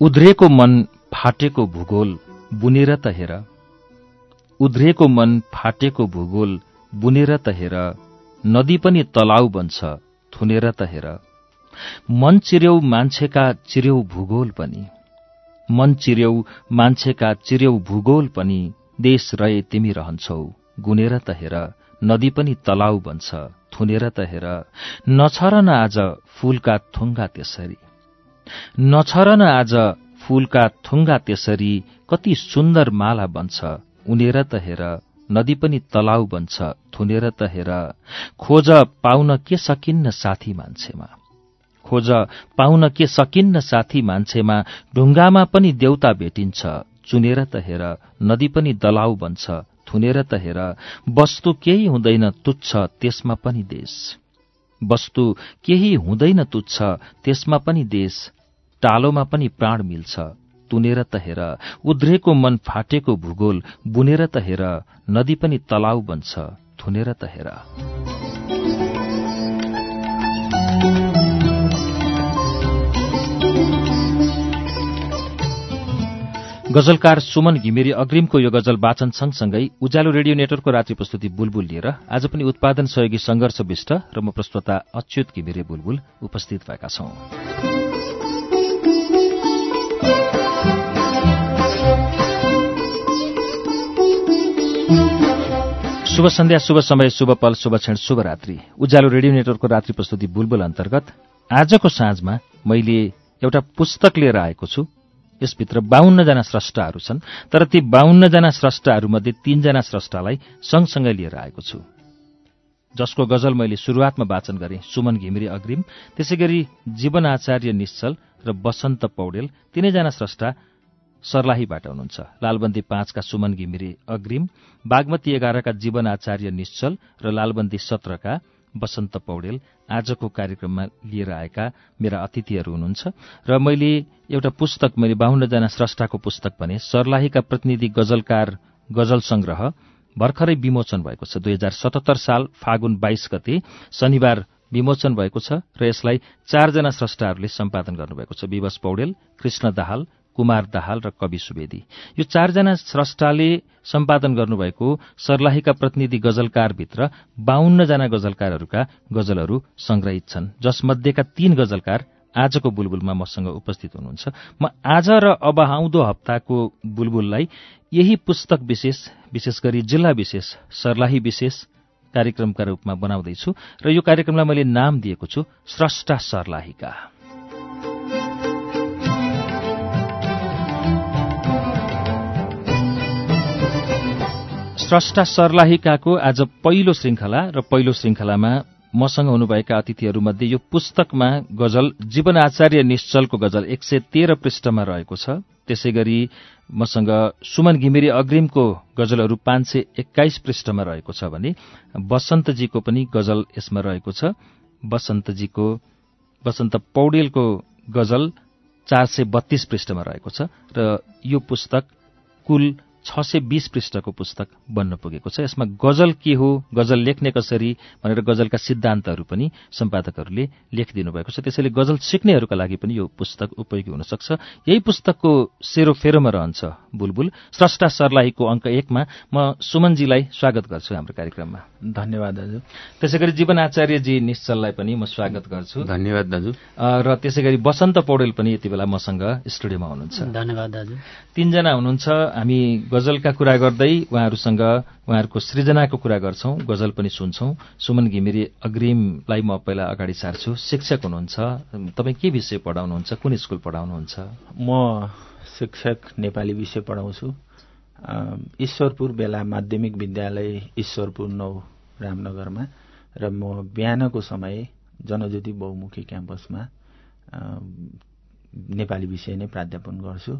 उध्रेको मन फाटेको भूगोल बुनेर त हेर। उध्रेको मन फाटेको भूगोल बुनेर त हेर। नदी पनि तलाउ बन्छ थुनेर त हेर। मन चिर्यौ मान्छेका चिर्यौ भूगोल पनि। मन चिर्यौ मान्छेका चिर्यौ भूगोल पनि। देश रहे तिमी रहन्छौ गुनेर त हेर। नदी पनि तलाउ बन्छ थुनेर त हेर। नछर न आज फूलका थुङ्गा त्यसरी। नछर न आज फूलका थुङ्गा त्यसरी कति सुन्दर माला बन्छ। उनेर त हेर नदी पनि तलाउ बन्छ। थुनेर त हेर खोज पाउन के सकिन्न साथी मान्छेमा? खोज पाउन के सकिन्न साथी मान्छेमा ढुङ्गामा पनि देउता भेटिन्छ। चुनेर त हेर नदी पनि दलाउ बन्छ। थुनेर त हेर वस्तु केही हुँदैन तुच्छ त्यसमा पनि देश। वस्तु केही हुँदैन तुच्छ त्यसमा पनि देश। टालोमा पनि प्राण मिल्छ तुनेर त हेर उध्रेको मन फाटेको भूगोल बुनेर त हेर नदी पनि तलाउ बन्छ थुनेर त हेर गजलकार सुमन घिमिरी अग्रिमको यो गजल वाचन सँगसँगै उज्यालो रेडियो नेटवर्कको रात्रि प्रस्तुति बुलबुल लिएर आज पनि उत्पादन सहयोगी संघर्ष विष्ट र म प्रस्तोता अच्युत घिमिरे बुलबुल उपस्थित भएका छौं। शुभ सन्ध्या शुभ समय शुभ पल शुभ क्षण शुभ रात्रि। उज्यालो रेडियो नेटवर्कको रात्रि प्रस्तुति बुलबुल अन्तर्गत आजको साँझमा मैले एउटा पुस्तक लिएर आएको छु। यसभित्र बाहुन्नजना स्रष्टाहरू छन् तर ती बाहुन्नजना स्रष्टाहरूमध्ये तीनजना स्रष्टालाई सँगसँगै लिएर आएको छु। जसको गजल मैले सुरुवातमा वाचन गरेँ सुमन घिमिरे अग्रिम। त्यसै जीवन आचार्य निश्चल र बसन्त पौडेल तीनैजना स्रष्टा सर्लाहीबाट हुनुहुन्छ। लालबन्दी पाँचका सुमन घिमिरे अग्रिम बागमती एघारका जीवन आचार्य निश्चल र लालबन्दी सत्रका बसन्त पौडेल आजको कार्यक्रममा लिएर आएका मेरा अतिथिहरू हुनुहुन्छ। र मैले एउटा पुस्तक मैले बाहुन्नजना स्रष्टाको पुस्तक भने सर्लाहीका प्रतिनिधि गजलकार गजल संग्रह भर्खरै विमोचन भएको छ। दुई हजार सतहत्तर साल फागुन बाइस गते शनिबार विमोचन भएको छ र यसलाई चारजना स्रष्टाहरूले सम्पादन गर्नुभएको छ। विवश पौडेल कृष्ण दाहाल कुमार दाहाल र कवि सुवेदी। यो चारजना स्रष्टाले सम्पादन गर्नुभएको सर्लाहीका प्रतिनिधि गजलकारभित्र बाहुन्नजना गजलकारहरूका गजलहरू संग्रहित छन्। जसमध्येका तीन गजलकार आजको बुलबुलमा मसँग उपस्थित हुनुहुन्छ। म आज र अब आउँदो हप्ताको बुलबुललाई यही पुस्तक विशेष विशेष गरी जिल्ला विशेष सर्लाही विशेष कार्यक्रमका रूपमा बनाउँदैछु। र यो कार्यक्रमलाई मैले नाम दिएको छु स्रष्टा सर्लाहीका। स्रष्टा सर्लाहिकाको आज पहिलो श्रृङ्खला र पहिलो श्रृङ्खलामा मसँग हुनुभएका अतिथिहरूमध्ये यो पुस्तकमा गजल जीवन आचार्य निश्चलको गजल एक सय तेह्र पृष्ठमा रहेको छ। त्यसै गरी मसँग सुमन घिमिरे अग्रिमको गजलहरू पाँच सय एक्काइस पृष्ठमा रहेको छ भने बसन्तजीको पनि गजल यसमा रहेको छ। बसन्तजीको बसन्त पौडेलको गजल चार सय बत्तीस पृष्ठमा रहेको छ र यो पुस्तक कुल छ सय बीस पृष्ठको पुस्तक बन्न पुगेको छ। यसमा गजल के हो गजल लेख्ने कसरी भनेर गजलका सिद्धान्तहरू पनि सम्पादकहरूले लेखिदिनु भएको छ। त्यसैले गजल सिक्नेहरूका लागि पनि यो पुस्तक उपयोगी हुन सक्छ यही पुस्तकको सेरोफेरोमा रहन्छ बुलबुल। स्रष्टा सर्लाहीको अङ्क एकमा म सुमनजीलाई स्वागत गर्छु हाम्रो कार्यक्रममा। धन्यवाद दाजु। त्यसै गरी जीवन आचार्यजी निश्चललाई पनि म स्वागत गर्छु। धन्यवाद दाजु। र त्यसै गरी बसन्त पौडेल पनि यति बेला मसँग स्टुडियोमा हुनुहुन्छ। धन्यवाद दाजु। तीनजना हुनुहुन्छ। हामी गजलका कुरा गर्दै उहाँहरूसँग उहाँहरूको सृजनाको कुरा गर्छौं गजल पनि सुन्छौं। सुमन घिमिरे अग्रिमलाई म पहिला अगाडि सार्छु। शिक्षक हुनुहुन्छ। तपाईँ के विषय पढाउनुहुन्छ? कुन स्कुल पढाउनुहुन्छ? म शिक्षक नेपाली विषय पढाउँछु। ईश्वरपुर बेला माध्यमिक विद्यालय ईश्वरपुर नौ रामनगरमा र म बिहानको समय जनज्योति बहुमुखी क्याम्पसमा। नेपाली विषय नै प्राध्यापन गर्छु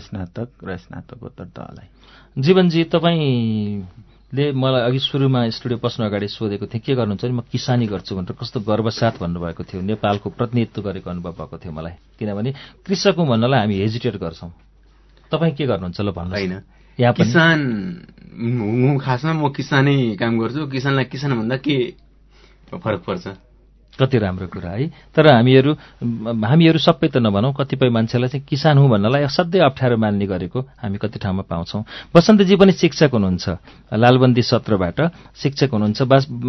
स्नातक र स्नातकोत्तर तहलाई। जीवनजी तपाईँले मलाई अघि सुरुमा स्टुडियो पस्नु अगाडि सोधेको थिएँ के गर्नुहुन्छ भने म किसानी गर्छु भनेर कस्तो गर्वसाथ भन्नुभएको थियो नेपालको प्रतिनिधित्व गरेको अनुभव भएको थियो मलाई। किनभने कृषक हुँ भन्नलाई हामी हेजिटेट गर्छौँ। तपाईँ के गर्नुहुन्छ ल भन्नु होइन। यहाँ किसान खासमा म किसानै काम गर्छु। किसानलाई किसान भन्दा के फरक पर्छ? कति राम्रो कुरा है? तर हामीहरू हामीहरू सबै त नभनौँ कतिपय मान्छेलाई चाहिँ किसान हुँ भन्नलाई असाध्यै अप्ठ्यारो मान्ने गरेको हामी कति ठाउँमा पाउँछौँ। वसन्तजी पनि शिक्षक हुनुहुन्छ लालबन्दी सत्रबाट शिक्षक हुनुहुन्छ।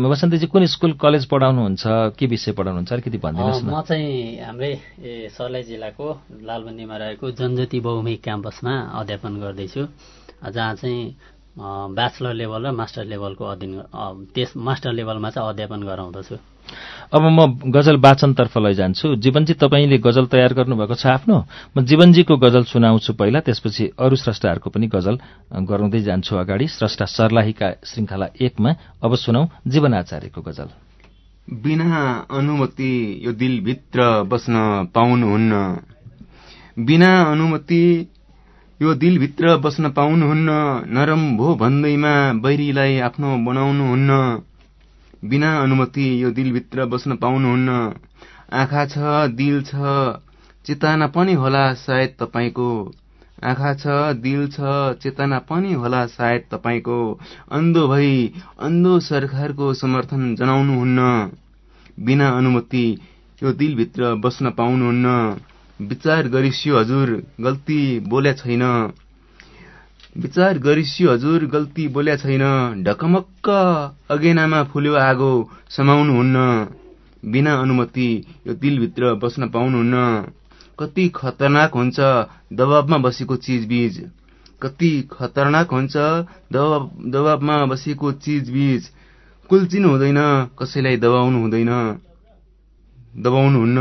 वसन्तजी कुन स्कुल कलेज पढाउनुहुन्छ? के विषय पढाउनुहुन्छ? अलिकति भनिदिनुहोस् न। म चाहिँ हाम्रै ए, सर्लाही जिल्लाको लालबन्दीमा रहेको जनज्योति बहुमुखी क्याम्पसमा अध्यापन गर्दैछु। जहाँ चाहिँ ब्याचलर लेभल र मास्टर लेभलको अध्ययन त्यस मास्टर लेभलमा चाहिँ अध्यापन गराउँदछु। अब म गजल वाचनतर्फ लैजान्छु। जीवनजी तपाईँले गजल तयार गर्नुभएको छ आफ्नो? म जीवनजीको गजल सुनाउँछु पहिला त्यसपछि अरू स्रष्टाहरूको पनि गजल गराउँदै जान्छु अगाडि। स्रष्टा सर्लाहीका श्रृङ्खला एकमा अब सुनौ जीवन आचार्यको गजल। बिना अनुमति यो दिलभित्र बस्न पाउनुहुन्न। बिना अनुमति यो दिलभित्र बस्न पाउनुहुन्न। नरम भो भन्दैमा बैरीलाई आफ्नो बनाउनुहुन्न। बिना अनुमति यो दिलभित्र बस्न पाउनुहुन्न। आँखा छ दिल छ। चेतना पनि होला सायद तपाईँको। आँखा छ दिल छ चेतना पनि होला सायद तपाईँको। अन्धो भई अन्धो सरकारको समर्थन जनाउनुहुन्न। बिना अनुमति यो दिलभित्र बस्न पाउनुहुन्न। विचार गरिस्यो हजुर गल्ती बोल्या छैन। विचार गरिस्यो हजुर गल्ती बोल्या छैन। ढकमक्क अगेनामा फुल्यो आगो समाउनुहुन्न। बिना अनुमति यो दिलभित्र बस्न पाउनुहुन्न। कति खतरनाक हुन्छ दबाबमा बसेको चिजबीज। कति खतरनाक हुन्छ दबाब दबाबमा बसेको चिजबीज। कुल्चिनु हुँदैन कसैलाई दबाउनु हुँदैन। दबाउनुहुन्न।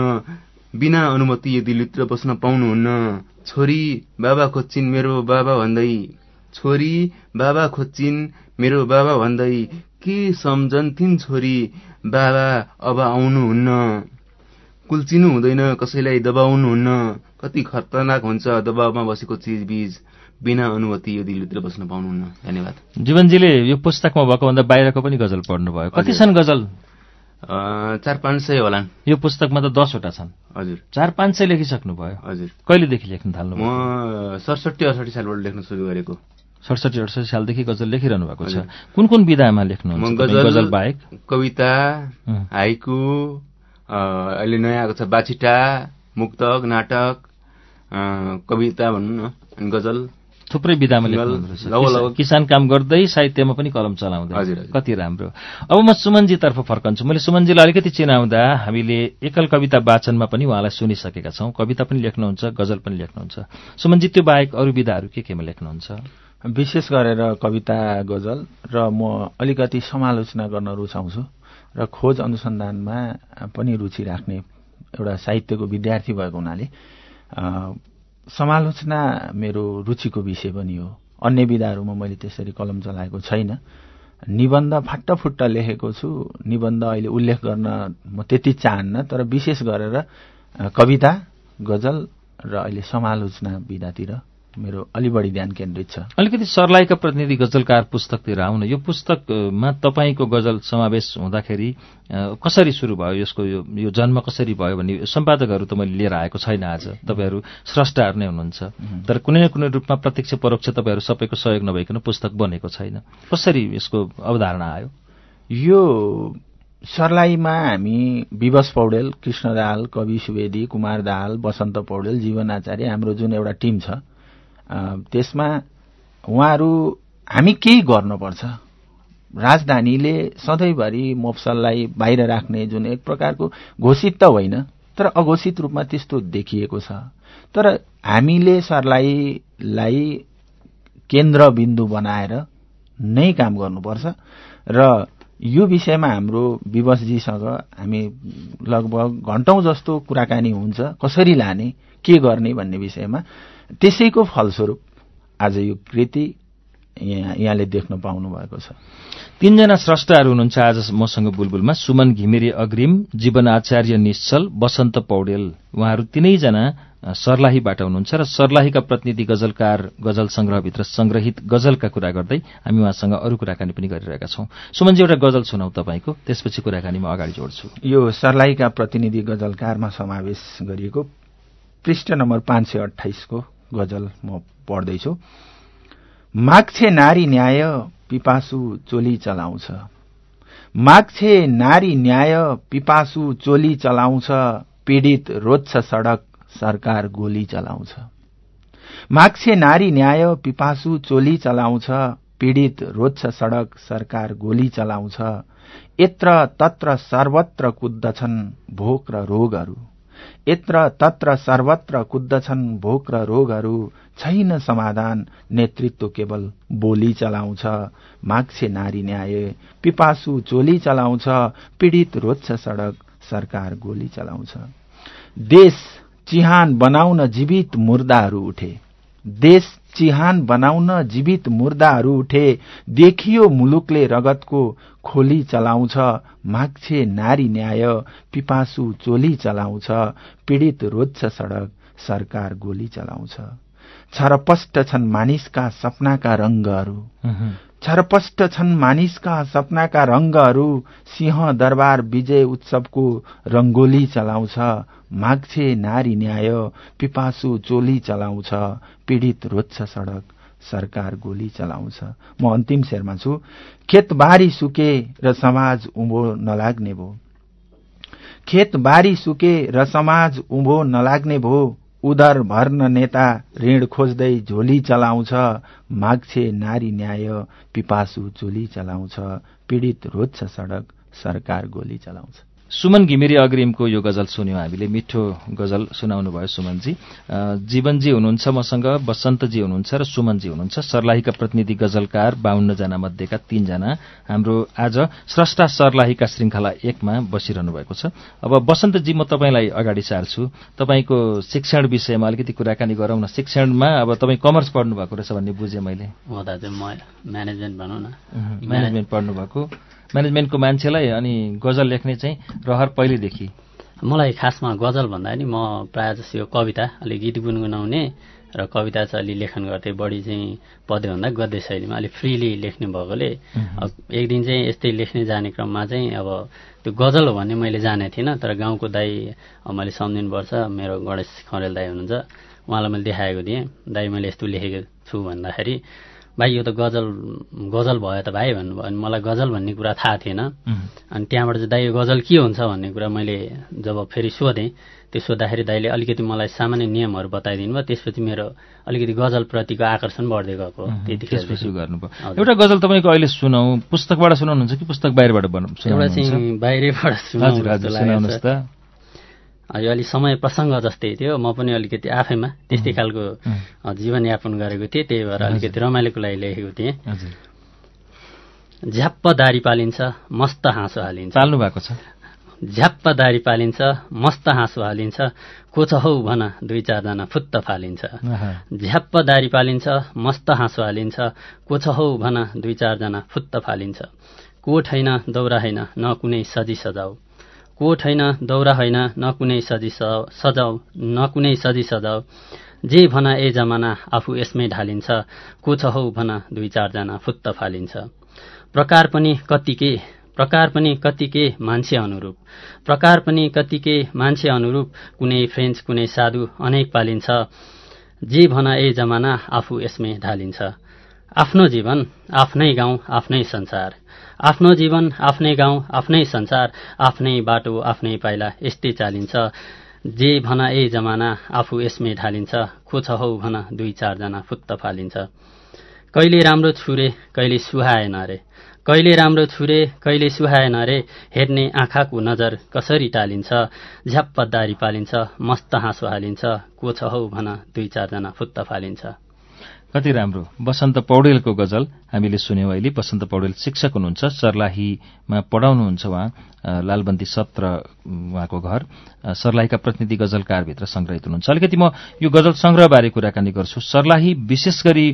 बिना अनुमति यो दिलभित्र बस्न पाउनुहुन्न। छोरी बाबा खोज्छिन् मेरो बाबा भन्दै। छोरी बाबा खोज्छिन् मेरो बाबा भन्दै। के सम्झन्थिन् छोरी बाबा अब आउनुहुन्न? कुल्चिनु हुँदैन कसैलाई दबाउनुहुन्न? कति खतरनाक हुन्छ दबावमा बसेको चिजबीज। बिना अनुमति यो दिलभित्र बस्न पाउनुहुन्न। धन्यवाद। जीवनजीले यो पुस्तकमा भएको भन्दा बाहिरको पनि गजल पढ्नुभयो। कति छन् गजल? चार पाँच सय होलान् यो पुस्तकमा त दसवटा छन्। हजुर। चार पाँच सय लेखिसक्नुभयो। हजुर। कहिलेदेखि लेख्न थाल्नुभयो? म सडसठी अडसठी सालबाट लेख्न सुरु गरेको। सडसठी अडसठी सालदेखि गजल लेखिरहनु भएको छ। कुन कुन विधामा लेख्नुहुन्छ गजल बाहेक? कविता. हाइकु अहिले नयाँ आएको छ बाछिटा मुक्तक नाटक कविता भनौँ न गजल। थुप्रै विधामा लगभग- किसान- काम गर्दै साहित्यमा पनि कलम चलाउँदै। कति राम्रो। अब म सुमनजीतर्फ फर्कन्छु। मैले सुमनजीलाई अलिकति चिनाउँदा हामीले एकल कविता वाचनमा पनि उहाँलाई सुनिसकेका छौँ। कविता पनि लेख्नुहुन्छ गजल पनि लेख्नुहुन्छ। सुमनजी त्यो बाहेक अरू विधाहरू के केमा लेख्नुहुन्छ? विशेष गरेर कविता गजल र म अलिकति समालोचना गर्न रुचाउँछु र खोज अनुसन्धानमा पनि रुचि राख्ने एउटा साहित्यको विद्यार्थी भएको हुनाले समालोचना मेरो रुचिको विषय पनि हो। अन्य विधाहरूमा मैले त्यसरी कलम चलाएको छैन। निबन्ध फाट्टफुट्ट लेखेको छु। निबन्ध अहिले उल्लेख गर्न म त्यति चाहन्न तर विशेष गरेर कविता गजल र अहिले समालोचना विधातिर मेरो अलि बढी ध्यान केन्द्रित छ। अलिकति सर्लाहीका प्रतिनिधि गजलकार पुस्तकतिर आउन यो पुस्तकमा तपाईँको गजल समावेश हुँदाखेरि कसरी सुरु भयो यसको यो यो जन्म कसरी भयो भन्ने सम्पादकहरू त मैले लिएर आएको छैन आज। तपाईँहरू स्रष्टाहरू नै हुनुहुन्छ। तर कुनै न कुनै रूपमा प्रत्यक्ष परोक्ष तपाईँहरू सबैको सहयोग नभइकन पुस्तक बनेको छैन। कसरी यसको अवधारणा आयो? यो सर्लाहीमा हामी विवश पौडेल कृष्ण दाहाल कवि सुवेदी कुमार दाहाल वसन्त पौडेल जीवन आचार्य हाम्रो जुन एउटा टिम छ त्यसमा उहाँहरू हामी केही गर्नुपर्छ। राजधानीले सधैँभरि मोफसललाई बाहिर राख्ने जुन एक प्रकारको घोषित त होइन तर अघोषित रूपमा त्यस्तो देखिएको छ। तर हामीले सर्लाहीलाई केन्द्रबिन्दु बनाएर नै काम गर्नुपर्छ र यो विषयमा हाम्रो विवशजीसँग हामी लगभग घन्टौँ जस्तो कुराकानी हुन्छ कसरी लाने के गर्ने भन्ने विषयमा त्यसैको फलस्वरूप आज यो कृति यहाँ यहाँले देख्न पाउनु भएको छ। तीनजना स्रष्टाहरू हुनुहुन्छ। आज मसँग बुलबुलमा सुमन घिमिरे अग्रिम जीवन आचार्य निश्चल वसन्त पौडेल। उहाँहरू तीनैजना सर्लाहीबाट हुनुहुन्छ र सर्लाहीका प्रतिनिधि गजलकार गजल संग्रहभित्र संग्रहित गजलका कुरा गर्दै हामी उहाँसँग अरू कुराकानी पनि गरिरहेका छौँ। सुमनजी एउटा गजल सुनाउ तपाईँको। त्यसपछि कुराकानी म अगाडि जोड्छु। यो सर्लाहीका प्रतिनिधि गजलकारमा समावेश गरिएको पृष्ठ नम्बर पाँच सय अठाइसको गजल म पढ्दैछु। माग्छे नारी न्याय पिपासु चोली चलाउँछ। माग्छे नारी न्याय पिपासु चोली चलाउँछ पीडित रोज्छ सड़क सरकार गोली चलाउँछ। माग्छे नारी न्याय पिपासु चोली चलाउँछ पीडित रोज्छ सड़क सरकार गोली चलाउँछ। यत्र तत्र सर्वत्र कुद्दछन् भोक र रोगहरू। यत्र तत्र सर्वत्र कुद्दछन् भोक र रोगहरू छैन समाधान। नेतृत्व केवल बोली चलाउँछ माग्छे नारी न्याय। पिपासु चोली चलाउँछ पीडित रोज्छ सड़क सरकार गोली चलाउँछ। देश चिहान बनाउन जीवित मुर्दाहरू उठे। देश चिहान बनाउन जीवित मुर्दाहरू उठे देखियो मुलुकले रगतको खोली चलाउँछ माग्छे नारी न्याय पिपासु चोली चलाउँछ पीडित रोज्छ सड़क सरकार गोली चलाउँछ। छरपष्ट छन् मानिसका सपनाका रंगहरू छरपष्ट छन् मानिसका सपनाका रंगहरू सिंह दरबार विजय उत्सवको रंगोली चलाउँछ माग्छे नारी न्याय पिपासु चोली चलाउँछ पीडित रोज्छ सड़क सरकार गोली चलाउँछ। म अन्तिम शेरमा छु। खेतबारी सुके र समाज उभो नलाग्ने भो। खेतबारी सुके र समाज उभो नलाग्ने भो। उदर भर्न नेता ऋण खोज्दै झोली चलाउँछ माग्छे नारी न्याय पिपासु चोली चलाउँछ पीडित रोज्छ सड़क सरकार गोली चलाउँछ। सुमन घिमिरे अग्रिमको यो गजल सुन्यौँ हामीले। मिठो गजल सुनाउनु भयो सुमनजी। जीवनजी हुनुहुन्छ मसँग बसन्तजी हुनुहुन्छ र सुमनजी हुनुहुन्छ। सर्लाहीका प्रतिनिधि गजलकार बाहन्नजना मध्येका तीनजना। हाम्रो आज स्रष्टा सर्लाहीका श्रृङ्खला एकमा बसिरहनु भएको छ। अब बसन्तजी म तपाईँलाई अगाडि सार्छु। तपाईँको शिक्षण विषयमा अलिकति कुराकानी गरौँ न। शिक्षणमा अब तपाईँ कमर्स पढ्नु भएको रहेछ भन्ने बुझेँ मैले। म्यानेजमेन्ट भनौँ न। म्यानेजमेन्ट पढ्नुभएको। म्यानेजमेन्टको मान्छेलाई अनि गजल लेख्ने चाहिँ रहर पहिलेदेखि। मलाई खासमा गजल भन्दा नि म प्रायः जस्तो यो कविता अलिक गीत गुनगुनाउने र कविता चाहिँ अलि लेखन गर्थेँ बढी चाहिँ पद्यभन्दा गद्य शैलीमा अलिक फ्रिली लेख्ने भएकोले एक दिन चाहिँ यस्तै लेख्ने जाने क्रममा चाहिँ अब त्यो गजल हो भन्ने मैले जानेको थिइनँ तर गाउँको दाई मैले सम्झिनुपर्छ मेरो गणेश खरेल दाई हुनुहुन्छ उहाँलाई मैले देखाएको थिएँ। दाई मैले यस्तो लेखेको छु भन्दाखेरि भाइ यो त गजल गजल भयो त भाइ भन्नुभयो। अनि मलाई गजल भन्ने कुरा थाहा थिएन। अनि त्यहाँबाट चाहिँ दाइ यो गजल के हुन्छ भन्ने कुरा मैले जब फेरि सोधेँ त्यो सोद्धाखेरि दाइले अलिकति मलाई सामान्य नियमहरू बताइदिनु भयो। त्यसपछि मेरो अलिकति गजलप्रतिको आकर्षण बढ्दै गएको त्यसपछि गर्नुभयो। एउटा गजल तपाईँको अहिले सुनौ। पुस्तकबाट सुनाउनुहुन्छ कि पुस्तक बाहिरबाट एउटा चाहिँ बाहिरबाट सुनाउनुहोस् त। यो अलिक समय प्रसङ्ग जस्तै थियो म पनि अलिकति आफैमा त्यस्तै खालको जीवनयापन गरेको थिएँ त्यही भएर अलिकति रमाइलोको लागि लेखेको थिएँ। झ्याप्प दारी पालिन्छ मस्त हाँसो हालिन्छ। पाल्नु भएको छ? झ्याप्प दारी पालिन्छ मस्त हाँसो हालिन्छ को छ हौ भन दुई चारजना फुत्त फालिन्छ। झ्याप्प दारी पालिन्छ मस्त हाँसो हालिन्छ को छ हौ भन दुई चारजना फुत्त फालिन्छ। कोठ होइन दौरा होइन न कुनै सजी सजाऊ कोठ होइन दौरा होइन न कुनै सजी सजाउ न कुनै सजी सजाउ। जे भन ए जमाना आफू यसमै ढालिन्छ। को छ हौ भन दुई चारजना फुत्त फालिन्छ। प्रकार पनि कतिके प्रकार पनि कतिके मान्छे अनुरूप। प्रकार पनि कतिके मान्छे अनुरूप कुनै फ्रेन्च कुनै साधु अनेक पालिन्छ। जे भन ए जमाना आफू यसमै ढालिन्छ। आफ्नो जीवन आफ्नै गाउँ आफ्नै संसार। आफ्नो जीवन आफ्नै गाउँ आफ्नै संसार आफ्नै बाटो आफ्नै पाइला यस्तै चालिन्छ। जे भन ए जमाना आफू यसमै ढालिन्छ। को छ हौ भन दुई चारजना फुत्त फालिन्छ। कहिले राम्रो छुरे कहिले सुहाएन रे कहिले राम्रो छुरे कहिले सुहाएन रे हेर्ने आँखाको नजर कसरी टालिन्छ। झ्याप्पदारी पालिन्छ मस्त हाँसो हालिन्छ। को छ हौ भन दुई चारजना फुत्त फालिन्छ। कति राम्रो। वसन्त पौडेलको गजल हामीले सुन्यौँ अहिले। वसन्त पौडेल शिक्षक हुनुहुन्छ सर्लाहीमा पढाउनुहुन्छ उहाँ। लालबन्दी सत्र उहाँको घर सर्लाहीका प्रतिनिधि गजलकारभित्र सङ्ग्रहित हुनुहुन्छ। अलिकति म यो गजल सङ्ग्रहबारे कुराकानी गर्छु। सर्लाही विशेष गरी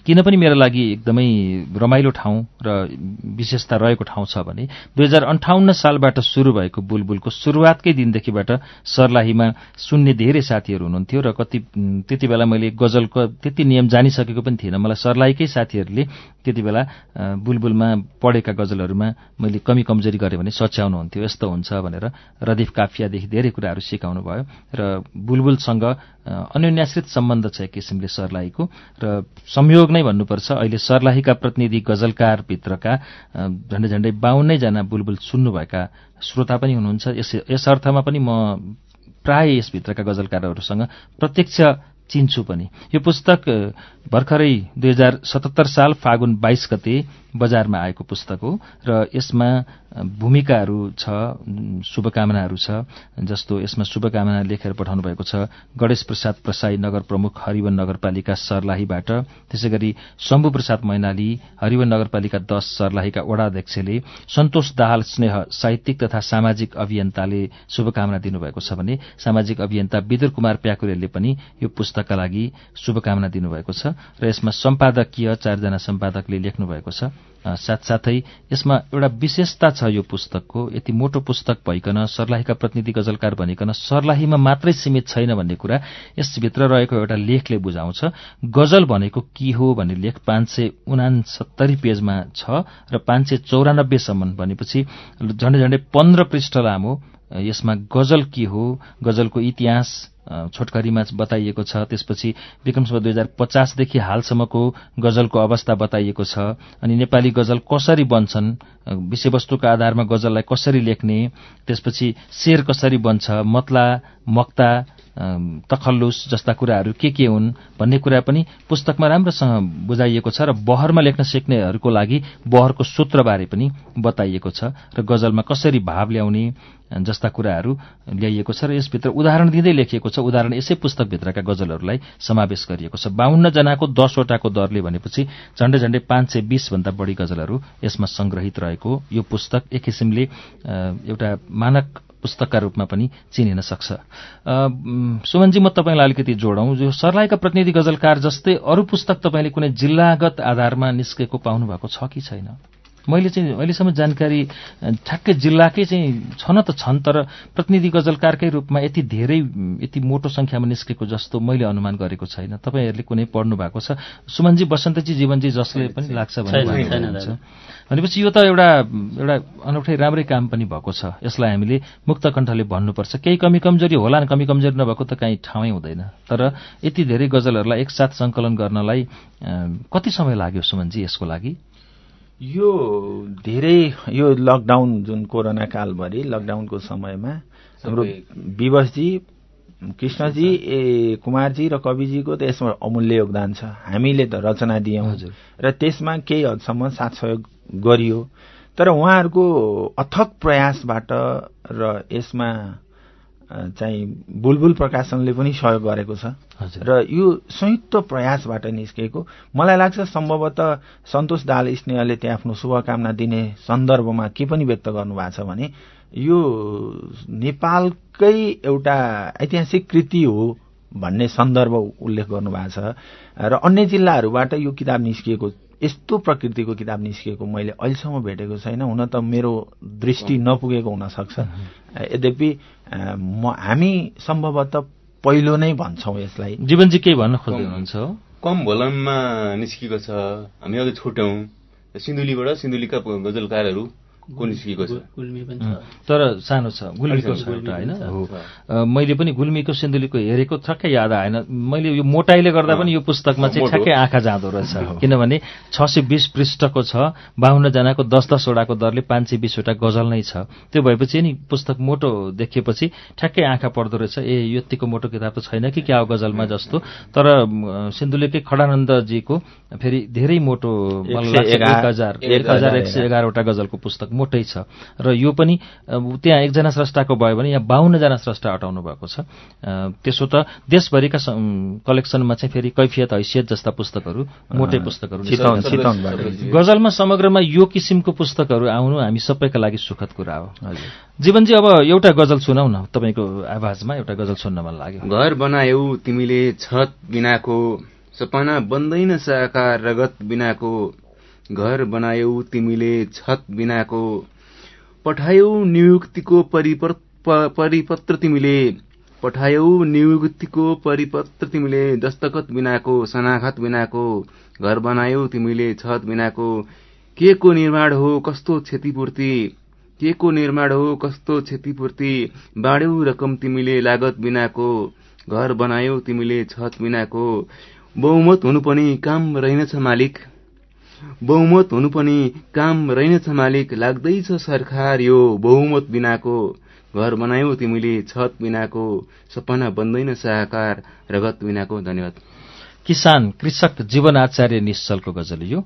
किन पनि मेरो लागि एकदमै रमाइलो ठाउँ र विशेषता रहेको ठाउँ छ भने दुई हजार अन्ठाउन्न सालबाट सुरु भएको बुलबुलको सुरुवातकै दिनदेखिबाट सर्लाहीमा सुन्ने धेरै साथीहरू हुनुहुन्थ्यो र कति त्यति बेला मैले गजलको त्यति नियम जानिसकेको पनि थिएन मलाई सर्लाहीकै साथीहरूले त्यति बेला बुलबुलमा पढेका गजलहरूमा मैले कमी कमजोरी गरेँ भने सच्याउनुहुन्थ्यो यस्तो हुन्छ भनेर रदिफ काफियादेखि धेरै कुराहरू सिकाउनु भयो र बुलबुलसँग अन्योन्याश्रित सम्बन्ध छ एक किसिमले सर्लाहीको र संयोग नै भन्नुपर्छ अहिले सर्लाहीका प्रतिनिधि गजलकारभित्रका झन्डै झन्डै बाहन्नैजना बुलबुल सुन्नुभएका श्रोता पनि हुनुहुन्छ। यस अर्थमा पनि म प्राय यसभित्रका गजलकारहरूसँग प्रत्यक्ष चिन्छु पनि। यो पुस्तक भर्खरै दुई हजार सतहत्तर साल फागुन बाइस गते बजारमा आएको पुस्तक हो र यसमा भूमिकाहरू छ शुभकामनाहरू छ जस्तो यसमा शुभकामना लेखेर पठाउनु भएको छ गणेश प्रसाद प्रसाई नगर प्रमुख हरिवन नगरपालिका सर्लाहीबाट त्यसै गरी शम्भु प्रसाद मैनाली हरिवन नगरपालिका दश सर्लाहीका वडा अध्यक्षले सन्तोष दाहाल स्नेह साहित्यिक तथा सामाजिक अभियन्ताले शुभकामना दिनुभएको छ भने सामाजिक अभियन्ता विदुर कुमार प्याकुरेलले पनि यो पुस्तकका लागि शुभकामना दिनुभएको छ र यसमा सम्पादकीय चारजना सम्पादकले लेख्नु भएको छ साथसाथै यसमा एउटा विशेषता छ यो पुस्तकको। यति मोटो पुस्तक भइकन सर्लाहीका प्रतिनिधि गजलकार भनिकन सर्लाहीमा मात्रै सीमित छैन भन्ने कुरा यसभित्र रहेको एउटा लेखले बुझाउँछ। गजल भनेको के हो भन्ने लेख पाँच सय उनासत्तरी पेजमा छ र पाँच सय चौरानब्बेसम्म भनेपछि झण्डै झण्डै पन्ध्र पृष्ठ लामो यसमा गजल के हो? गजलको इतिहास छोटकरीमा बताइएको छ। त्यसपछि विक्रमसभा दुई हजार पचासदेखि हालसम्मको गजलको अवस्था बताइएको छ। अनि नेपाली गजल कसरी बन्छन्? विषयवस्तुका आधारमा गजललाई कसरी लेख्ने? त्यसपछि शेर कसरी बन्छ? मतला मक्ता तखल्लुस जस्ता कुराहरू के के हुन् भन्ने कुरा पनि पुस्तकमा राम्रोसँग बुझाइएको छ र बहरमा लेख्न सिक्नेहरूको लागि बहरको सूत्रबारे पनि बताइएको छ र गजलमा कसरी भाव ल्याउने जस्ता कुराहरू ल्याइएको छ र यसभित्र उदाहरण दिँदै लेखिएको छ। उदाहरण यसै पुस्तकभित्रका गजलहरूलाई समावेश गरिएको छ। बाहुन्न जनाको दसवटाको दरले भनेपछि झण्डै झण्डै पाँच सय बीसभन्दा बढी गजलहरू यसमा संग्रहित रहेको यो पुस्तक एक किसिमले एउटा मानक पुस्तकका रूपमा पनि चिनिन सक्छ। सुमनजी म तपाईँलाई अलिकति जोडौँ जो सर्लाहीका प्रतिनिधि गजलकार जस्तै अरू पुस्तक तपाईँले कुनै जिल्लागत आधारमा निस्केको पाउनु भएको छ कि छैन? मैले चाहिँ अहिलेसम्म जानकारी ठ्याक्कै जिल्लाकै चाहिँ छन त छन् तर प्रतिनिधि गजलकारकै रूपमा यति धेरै यति मोटो सङ्ख्यामा निस्केको जस्तो मैले अनुमान गरेको छैन। तपाईँहरूले कुनै पढ्नु भएको छ? सुमनजी बसन्तजी जीवनजी जसले पनि लाग्छ भनेपछि यो त एउटा एउटा अनौठै राम्रै काम पनि भएको छ। यसलाई हामीले मुक्त कण्ठले भन्नुपर्छ। केही कमी कमजोरी होला कमी कमजोरी नभएको त काहीँ ठाउँै हुँदैन। तर यति धेरै गजलहरूलाई एकसाथ सङ्कलन गर्नलाई कति समय लाग्यो सुमनजी यसको लागि? यो धेरै यो लकडाउन जुन कोरोना कालभरि लकडाउनको समयमा हाम्रो विवशजी कृष्णजी ए कुमारजी र कविजीको त यसमा अमूल्य योगदान छ। हामीले त रचना दियौँ। र त्यसमा केही हदसम्म साथ सहयोग गरियो। तर उहाँहरूको अथक प्रयासबाट र यसमा चाहिँ बुलबुल प्रकाशनले पनि सहयोग गरेको छ। र यो संयुक्त प्रयासबाट निस्केको मलाई लाग्छ सम्भवतः सन्तोष दाल स्नेहले त्यहाँ आफ्नो शुभकामना दिने सन्दर्भमा के पनि व्यक्त गर्नुभएको छ भने यो नेपालकै एउटा ऐतिहासिक कृति हो भन्ने सन्दर्भ उल्लेख गर्नुभएको छ। र अन्य जिल्लाहरूबाट यो किताब निस्किएको यस्तो प्रकृतिको किताब निस्किएको मैले अहिलेसम्म भेटेको छैन। हुन त मेरो दृष्टि नपुगेको हुनसक्छ। यद्यपि म हामी सम्भवतः पहिलो नै भन्छौँ यसलाई। जीवनजी केही भन्न खोज्दै हुनुहुन्छ कम भोलममा निस्किएको छ। हामी अघि छुट्यौँ। सिन्धुलीबाट सिन्धुलीका गजलकारहरू निस्किएको छ। तर सानो छ गुल्मीको छ एउटा होइन? हो। मैले पनि गुल्मीको सिन्धुलीको हेरेको ठ्याक्कै याद आएन। मैले यो मोटाइले गर्दा पनि यो पुस्तकमा चाहिँ ठ्याक्कै आँखा जाँदो रहेछ। किनभने छ सय बिस पृष्ठको छ बाहुन्नजनाको दस दसवटाको दरले पाँच सय बिसवटा गजल नै छ। त्यो भएपछि नि पुस्तक मोटो देखिएपछि ठ्याक्कै आँखा पर्दो रहेछ। ए यतिको मोटो किताब त छैन कि क्या हो गजलमा जस्तो। तर सिन्धुलीकै खडानन्दजीको फेरि धेरै मोटो एक हजार एक हजार एक सय एघारवटा गजलको पुस्तक मोटै छ। र यो पनि त्यहाँ एकजना स्रष्टाको भयो भने यहाँ बाहुन्नजना स्रष्टा अटाउनु भएको छ। त्यसो त देशभरिका कलेक्सनमा चाहिँ फेरि कैफियत हैसियत जस्ता पुस्तकहरू मोटे पुस्तकहरू गजलमा समग्रमा यो किसिमको पुस्तकहरू आउनु हामी सबैका लागि सुखद कुरा हो। जीवनजी अब एउटा गजल सुनाउ न। तपाईँको आवाजमा एउटा गजल सुन्न मन लाग्यो। घर बनायौ तिमीले छत बिनाको सपना बन्दैन साकार रगत बिनाको। घर बनायौ तिमीले छत बिनाको। पठायौ नियुक्तिको परिपत्र तिमीले। पठायौ नियुक्तिको परिपत्र तिमीले। दस्तखत बिनाको सनाखत बिनाको घर बनायौ तिमीले छत बिनाको। के को निर्माण हो कस्तो क्षतिपूर्ति? के को निर्माण हो कस्तो क्षतिपूर्ति? बाँड्यौ रकम तिमीले लागत बिनाको। घर बनायौ तिमीले छत बिनाको। बहुमत हुनु पनि काम रहेनछ मालिक। बहुमत हुनु पनि काम रहेनछ मालिक लाग्दैछ सरकार यो बहुमत बिनाको। घर बनायौ तिमीले छत बिनाको सपना बन्दैन साकार रगत बिनाको। धन्यवाद। किसान कृषक जीवन आचार्य निश्चलको गजल यो।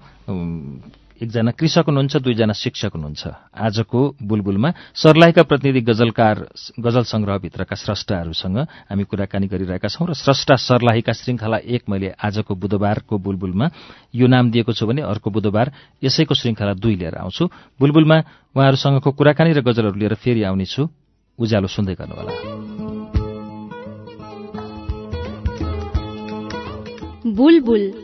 एकजना कृषक हुनुहुन्छ दुईजना शिक्षक हुनुहुन्छ। आजको बुलबुलमा सर्लाहीका प्रतिनिधि गजलकार गजल संग्रहभित्रका स्रष्टाहरूसँग हामी कुराकानी गरिरहेका छौं र स्रष्टा सर्लाहीका श्रृङ्खला एक मैले आजको बुधबारको बुलबुलमा यो नाम दिएको छु भने अर्को बुधबार यसैको श्रृङ्खला दुई लिएर आउँछु। बुलबुलमा उहाँहरूसँगको कुराकानी र गजलहरू लिएर फेरि आउनेछु। उज्यालो सुन्दै गर्नुहोला। बुलबुल।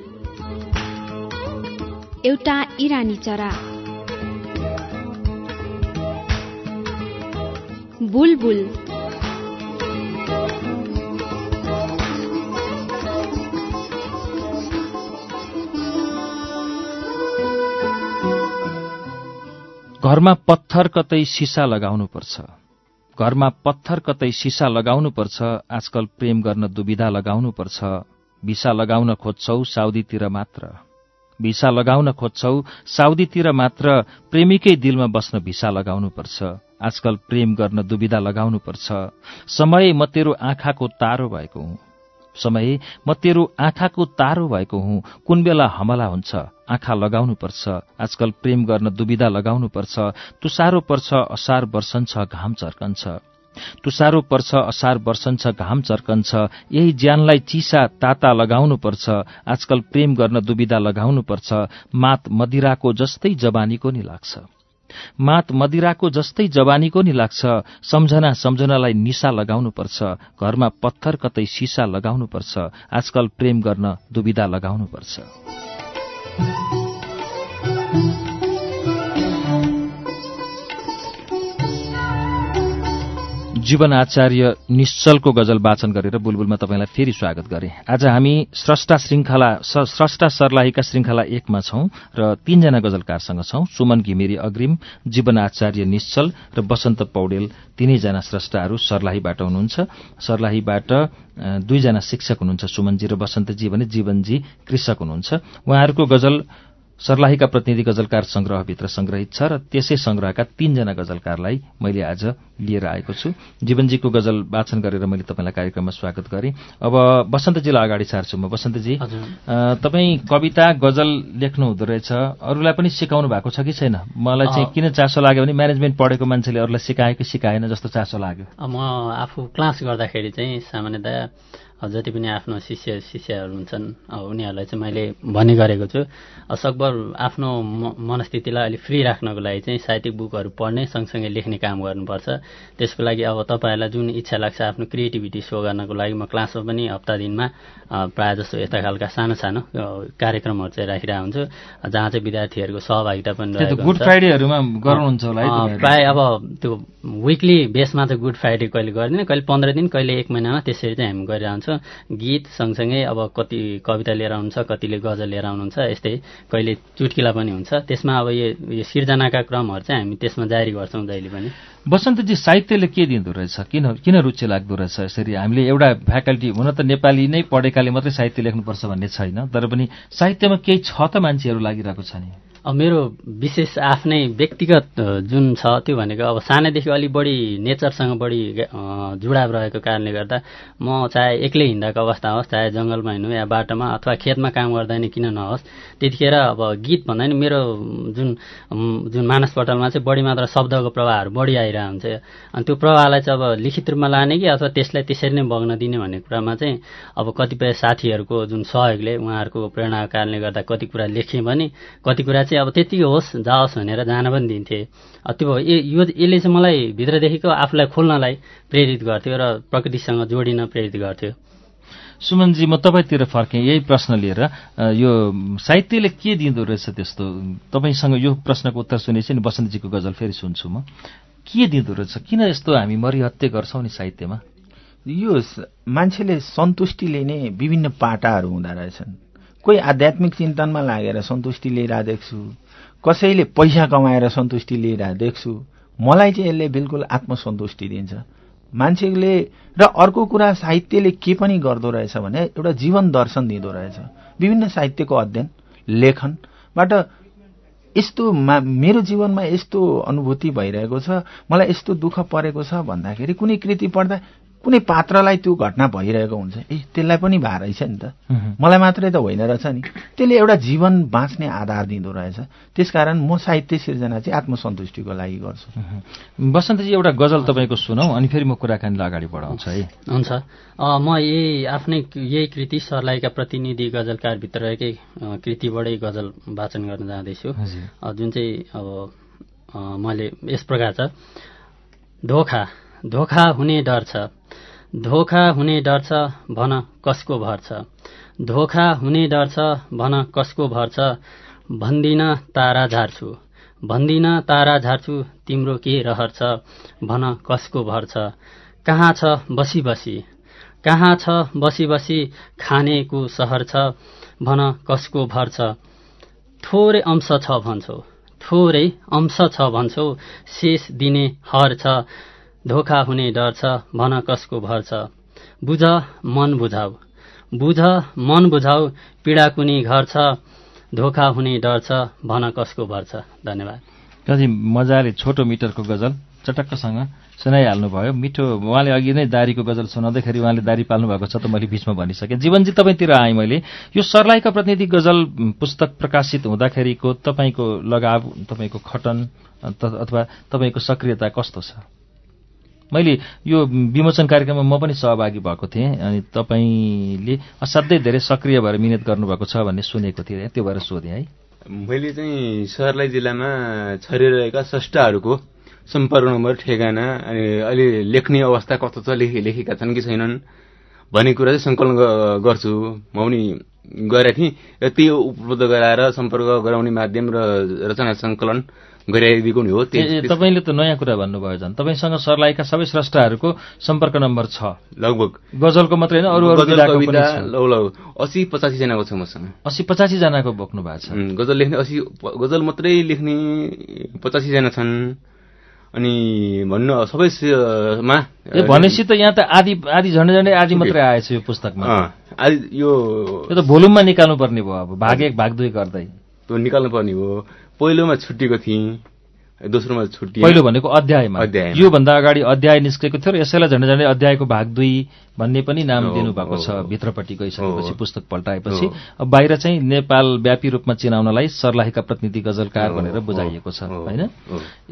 एउटा इरानी चरा। बुलबुल। घरमा पत्थर कतै सिसा लगाउनुपर्छ। घरमा पत्थर कतै सिसा लगाउनुपर्छ आजकल प्रेम गर्न दुविधा लगाउनुपर्छ भिसा लगाउन खोज्छौ साउदीतिर मात्र। भिसा लगाउन खोज्छौ साउदीतिर मात्र प्रेमीकै दिलमा बस्न भिसा लगाउनुपर्छ। आजकल प्रेम गर्न दुविधा लगाउनुपर्छ। समय म तेरो आँखाको तारो भएको हुँ। समय म तेरो आँखाको तारो भएको हुँ। कुन बेला हमला हुन्छ आँखा लगाउनुपर्छ। आजकल प्रेम गर्न दुविधा लगाउनुपर्छ। तुसारो पर्छ असार वर्षन्छ घाम चर्कन्छ। तुसारो पर्छ असार वर्षन्छ घाम चर्कन्छ यही ज्यानलाई चिसा ताता लगाउनुपर्छ आजकल प्रेम गर्न दुविधा लगाउनुपर्छ मात मदिराको जस्तै जवानीको नि लाग्छ। मात मदिराको जस्तै जवानीको नि लाग्छ। सम्झना सम्झनालाई निशा लगाउनुपर्छ घरमा पत्थर कतै सिसा लगाउनुपर्छ आजकल प्रेम गर्न दुविधा लगाउनुपर्छ जीवन आचार्य निश्चलको गजल वाचन गरेर बुलबुलमा तपाईँलाई फेरि स्वागत गरे। आज हामी स्रष्टा श्रृङ्खला स्रष्टा सर्लाहीका श्रृङ्खला एकमा छौं र तीनजना गजलकारसँग छौं सुमन घिमिरी अग्रिम जीवन आचार्य निश्चल र वसन्त पौडेल तीनैजना स्रष्टाहरू सर्लाहीबाट हुनुहुन्छ। सर्लाहीबाट दुईजना शिक्षक हुनुहुन्छ सुमनजी र वसन्तजी भने जीवनजी कृषक हुनुहुन्छ। उहाँहरूको गजल सर्लाहीका प्रतिनिधि गजलकार संग्रहभित्र संग्रहित छ र त्यसै संग्रहका तीनजना गजलकारलाई मैले आज लिएर आएको छु। जीवनजीको गजल वाचन गरेर मैले तपाईँलाई कार्यक्रममा स्वागत गरेँ। अब वसन्तजीलाई अगाडि सार्छु म। वसन्तजी तपाईँ कविता गजल लेख्नु हुँदो रहेछ। अरूलाई पनि सिकाउनु भएको छ कि छैन? मलाई चाहिँ किन चासो लाग्यो भने म्यानेजमेन्ट पढेको मान्छेले अरूलाई सिकायो कि सिकाएन जस्तो चासो लाग्यो। म आफू क्लास गर्दाखेरि चाहिँ सामान्यतया जति पनि आफ्नो शिष्य शिष्यहरू हुन्छन् उनीहरूलाई चाहिँ मैले भन्ने गरेको छु सकभर आफ्नो मनस्थितिलाई अलिक फ्री राख्नको लागि चाहिँ साहित्यिक बुकहरू पढ्ने सँगसँगै लेख्ने काम गर्नुपर्छ त्यसको लागि अब तपाईँहरूलाई जुन इच्छा लाग्छ आफ्नो क्रिएटिभिटी सो गर्नको लागि म क्लासमा पनि हप्ता दिनमा प्रायः जस्तो यस्ता खालका सानो सानो कार्यक्रमहरू चाहिँ राखिरहेको हुन्छु जहाँ चाहिँ विद्यार्थीहरूको सहभागिता पनि गुड। फ्राइडेहरूमा गर्नुहुन्छ होला? प्राय अब त्यो विकली बेसमा त गुड फ्राइडे कहिले गर्दैन कहिले पन्ध्र दिन कहिले एक महिनामा त्यसरी चाहिँ हामी गरिरहन्छौँ गीत सँगसँगै अब कति कविता लिएर आउनुहुन्छ कतिले गजल लिएर आउनुहुन्छ यस्तै कहिले चुटकिला पनि हुन्छ। त्यसमा अब यो सिर्जनाका क्रमहरू चाहिँ हामी त्यसमा जारी गर्छौँ जहिले पनि। वसन्तजी साहित्यले के दिँदो रहेछ? किन किन रुचि लाग्दो रहेछ? यसरी हामीले एउटा फ्याकल्टी हुन त नेपाली नै पढेकाले मात्रै साहित्य लेख्नुपर्छ भन्ने छैन तर पनि साहित्यमा केही छ त मान्छेहरू लागिरहेको छ नि। मेरो विशेष आफ्नै व्यक्तिगत जुन छ त्यो भनेको अब सानैदेखि अलिक बढी नेचरसँग बढी जुडाव रहेको कारणले गर्दा म चाहे एक्लै हिँड्दाको अवस्था होस् चाहे जङ्गलमा हिँड्नु या बाटोमा अथवा खेतमा काम गर्दा नि किन नहोस् त्यतिखेर अब गीत भन्दा नि मेरो जुन जुन मानसपटलमा चाहिँ बढी मात्र शब्दको प्रवाहहरू बढी आइरहेको हुन्छ अनि त्यो प्रवाहलाई चाहिँ अब लिखित रूपमा लाने कि अथवा त्यसलाई त्यसरी नै बग्न दिने भन्ने कुरामा चाहिँ अब कतिपय साथीहरूको जुन सहयोगले उहाँहरूको प्रेरणाको कारणले गर्दा कति कुरा लेखेँ भने कति कुरा चाहिँ अब त्यतिकै होस् जाओस् भनेर जान पनि दिन्थे। त्यो ए- यो यसले चाहिँ मलाई भित्रदेखिको आफूलाई खोल्नलाई प्रेरित गर्थ्यो र प्रकृतिसँग जोडिन प्रेरित गर्थ्यो। सुमनजी म तपाईँतिर फर्केँ यही प्रश्न लिएर यो साहित्यले के दिँदो रहेछ त्यस्तो? तपाईँसँग यो प्रश्नको उत्तर सुनेपछि नि बसन्तजीको गजल फेरि सुन्छु म। के दिँदो रहेछ? किन यस्तो हामी मरिहत्ते गर्छौँ नि साहित्यमा? यो मान्छेले सन्तुष्टि लिने विभिन्न पाटाहरू हुँदो रहेछन्। कोही आध्यात्मिक चिन्तनमा लागेर सन्तुष्टि लिइरहेको देख्छु। कसैले पैसा कमाएर सन्तुष्टि लिइरहेको देख्छु। मलाई चाहिँ यसले बिल्कुल आत्मसन्तुष्टि दिन्छ। मान्छेले र अर्को कुरा साहित्यले के पनि गर्दो रहेछ भने एउटा जीवन दर्शन दिँदो रहेछ। विभिन्न साहित्यको अध्ययन लेखनबाट यस्तो मा मेरो जीवनमा यस्तो अनुभूति भइरहेको छ मलाई यस्तो दुःख परेको छ भन्दाखेरि कुनै कृति पढ्दा कुनै पात्रलाई त्यो घटना भइरहेको हुन्छ। ए त्यसलाई पनि भए रहेछ नि त। मलाई मात्रै त होइन रहेछ नि। त्यसले एउटा जीवन बाँच्ने आधार दिँदो रहेछ। त्यसकारण म साहित्य सिर्जना चाहिँ आत्मसन्तुष्टिको लागि गर्छु। बसन्तजी एउटा गजल तपाईँको सुनौ अनि फेरि म कुराकानीलाई अगाडि बढाउँछु है। हुन्छ। अ, म यही आफ्नै यही कृति सर्लाहीका प्रतिनिधि गजलकारभित्र रहेकै कृतिबाटै गजल वाचन गर्न जाँदैछु। जुन चाहिँ अब मैले यस प्रकार छ। धोखा। धोखा हुने डर छ। धोखा हुने डर छ भन कसको भर छ। धोखा हुने डर छ भन कसको भर छ। भन्दिन तारा झार्छु। भन्दिन तारा झार्छु तिम्रो के रहर छ भन कसको भर छ। कहाँ छ बसी बसी? कहाँ छ बसी बसी खानेको सहर छ भन कसको भर छ। थोरै अंश छ भन्छौ। थोरै अंश छ भन्छौ। शेष दिने हर छ। धोखा हुने डर छ भन कसको भर छ। बुझ मन बुझाउ। बुझ मन बुझाउ पीडा कुनी घर छ धोखा हुने डर छ भन कसको भर छ। धन्यवाद। कति मजाले छोटो मिटरको गजल चटक्कसँग सुनाइहाल्नुभयो मिठो उहाँले अघि नै दारीको गजल सुनाउँदाखेरि उहाँले दारी पाल्नु भएको छ त मैले बिचमा भनिसकेँ। जीवनजी तपाईँतिर आएँ मैले। यो सर्लाहीका प्रतिनिधि गजल पुस्तक प्रकाशित हुँदाखेरिको तपाईँको लगाव तपाईँको खटन अथ- अथवा तपाईँको सक्रियता कस्तो छ? मैले यो विमोचन कार्यक्रममा म पनि सहभागी भएको थिएँ अनि तपाईँले असाध्यै धेरै सक्रिय भएर मिहिनेत गर्नुभएको छ भन्ने सुनेको थिएँ त्यो भएर सोधेँ है। मैले चाहिँ सर्लाही जिल्लामा छरिरहेका स्रष्टाहरूको सम्पर्क नम्बर ठेगाना अनि अहिले लेख्ने अवस्था कस्तो छ लेखे लेखेका छन् कि छैनन् भन्ने कुरा चाहिँ सङ्कलन गर्छु। म पनि गरेको थिएँ। र त्यो उपलब्ध गराएर सम्पर्क गराउने माध्यम र रचना सङ्कलन गराइदिएको नि हो तपाईँले त नयाँ कुरा भन्नुभयो झन्। तपाईँसँग सर्लाहीका सबै स्रष्टाहरूको सम्पर्क नम्बर छ। लगभग। गजलको मात्रै होइन अरू अरू असी पचासी जनाको छ। मसँग। अस्सी पचासी जनाको बोक्नु भएको छ। गजल लेख्ने असी गजल मात्रै लेख्ने पचासीजना छन्। अनि भन्नु सबैमा भनेपछि त यहाँ त आदि आदि झन्डै झन्डै आदि मात्रै आएछ यो पुस्तकमा। आदि यो त भोल्युममा निकाल्नु पर्ने भयो अब भाग एक भाग दुई गर्दै। त्यो निकाल्नु पर्ने हो पहिलोमा छुट्टिएको थिएँ दोस्रोमा छुट्टिएँ पहिलो भनेको अध्यायमा। अध्यायमा। योभन्दा अगाडि अध्याय निस्केको थियो र यसैलाई झन्डै झन्डै अध्यायको भाग दुई भन्ने पनि नाम दिनुभएको छ। भित्रपट्टि गइसकेपछि। पुस्तक पल्टाएपछि। हो। अब बाहिर चाहिँ नेपाल व्यापी रूपमा चिनाउनलाई सर्लाहीका प्रतिनिधि गजलकार भनेर बुझाइएको छ होइन?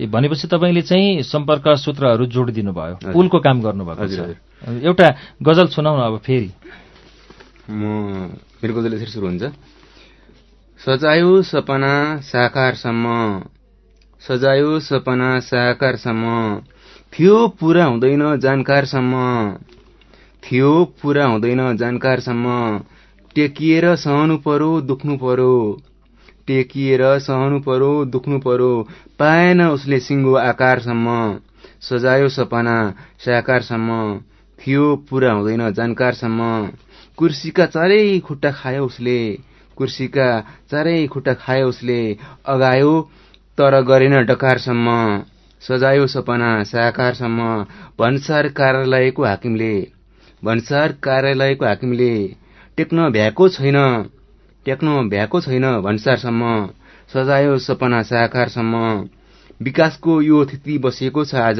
भनेपछि तपाईँले चाहिँ सम्पर्क सूत्रहरू जोडिदिनु भयो पुलको काम गर्नुभएको छ। एउटा गजल सुनाउन अब फेरि। म मेरो गजल यसरी सुरु हुन्छ। सजायो सपना साकारसम्म सजायो सपना साकारसम्म थियो पुरा हुँदैन जानकारसम्म थियो पुरा हुँदैन जानकारसम्म टेकिएर सहनु पर्यो दुख्नु पर्यो। टेकिएर सहनु पर्यो दुख्नु पर्यो। पाएन उसले सिङ्गो आकारसम्म सजायो सपना साकारसम्म थियो पुरा हुँदैन जानकारसम्म कुर्सीका चारै खुट्टा खायो उसले। कुर्सीका चारै खुट्टा खायो उसले अगायो तर गरेन डकारसम्म। सजायो सपना साकारसम्म भन्सार कार्यालयको हाकिमले। भन्सार कार्यालयको हाकिमले टेक्न भ्याएको छैन टेक्न भ्याएको छैन भन्सारसम्म। सजायो सपना साकारसम्म। विकासको यो थिति बसेको छ आज।